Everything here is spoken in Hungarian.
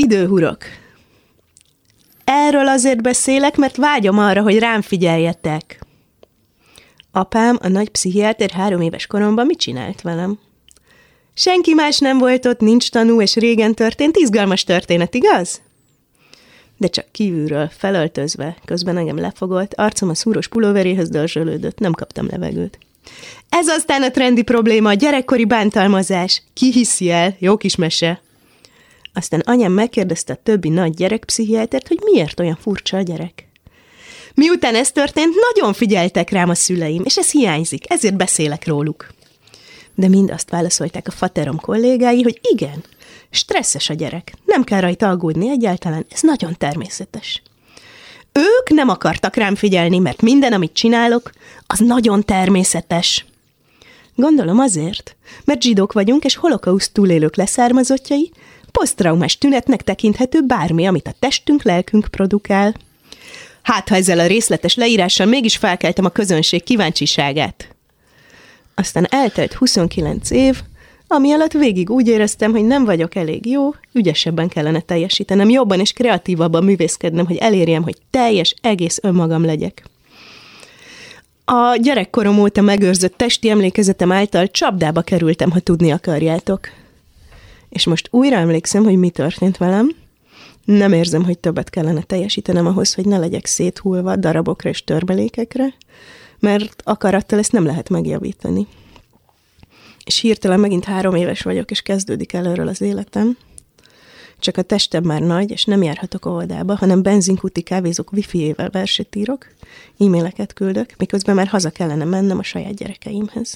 Időhurok. Erről azért beszélek, mert vágyom arra, hogy rám figyeljetek. Apám, a nagy pszichiáter három éves koromban mit csinált velem? Senki más nem volt ott, nincs tanú, és régen történt, izgalmas történet, igaz? De csak kívülről, felöltözve, közben engem lefogolt, arcom a szúros pulóveréhez dörzsölődött, nem kaptam levegőt. Ez aztán a trendi probléma, a gyerekkori bántalmazás. Ki hiszi el? Jó kis mese. Aztán anyám megkérdezte a többi nagy gyerekpszichiátert, hogy miért olyan furcsa a gyerek. Miután ez történt, nagyon figyeltek rám a szüleim, és ez hiányzik, ezért beszélek róluk. De mind azt válaszolták a faterom kollégái, hogy igen, stresszes a gyerek, nem kell rajta aggódni egyáltalán, ez nagyon természetes. Ők nem akartak rám figyelni, mert minden, amit csinálok, az nagyon természetes. Gondolom azért, mert zsidók vagyunk, és holokauszt túlélők leszármazottjai, posztraumás tünetnek tekinthető bármi, amit a testünk, lelkünk produkál. Hát, ha ezzel a részletes leírással mégis felkeltem a közönség kíváncsiságát. Aztán eltelt 29 év, ami alatt végig úgy éreztem, hogy nem vagyok elég jó, ügyesebben kellene teljesítenem, jobban és kreatívabban művészkednem, hogy elérjem, hogy teljes, egész önmagam legyek. A gyerekkorom óta megőrzött testi emlékezetem által csapdába kerültem, ha tudni akarjátok. És most újra emlékszem, hogy mi történt velem. Nem érzem, hogy többet kellene teljesítenem ahhoz, hogy ne legyek széthullva darabokra és törbelékekre, mert akarattal ezt nem lehet megjavítani. És hirtelen megint három éves vagyok, és kezdődik előről az életem. Csak a testem már nagy, és nem járhatok óvodába, hanem benzinkuti kávézók wifi-ével verset írok, e-maileket küldök, miközben már haza kellene mennem a saját gyerekeimhez.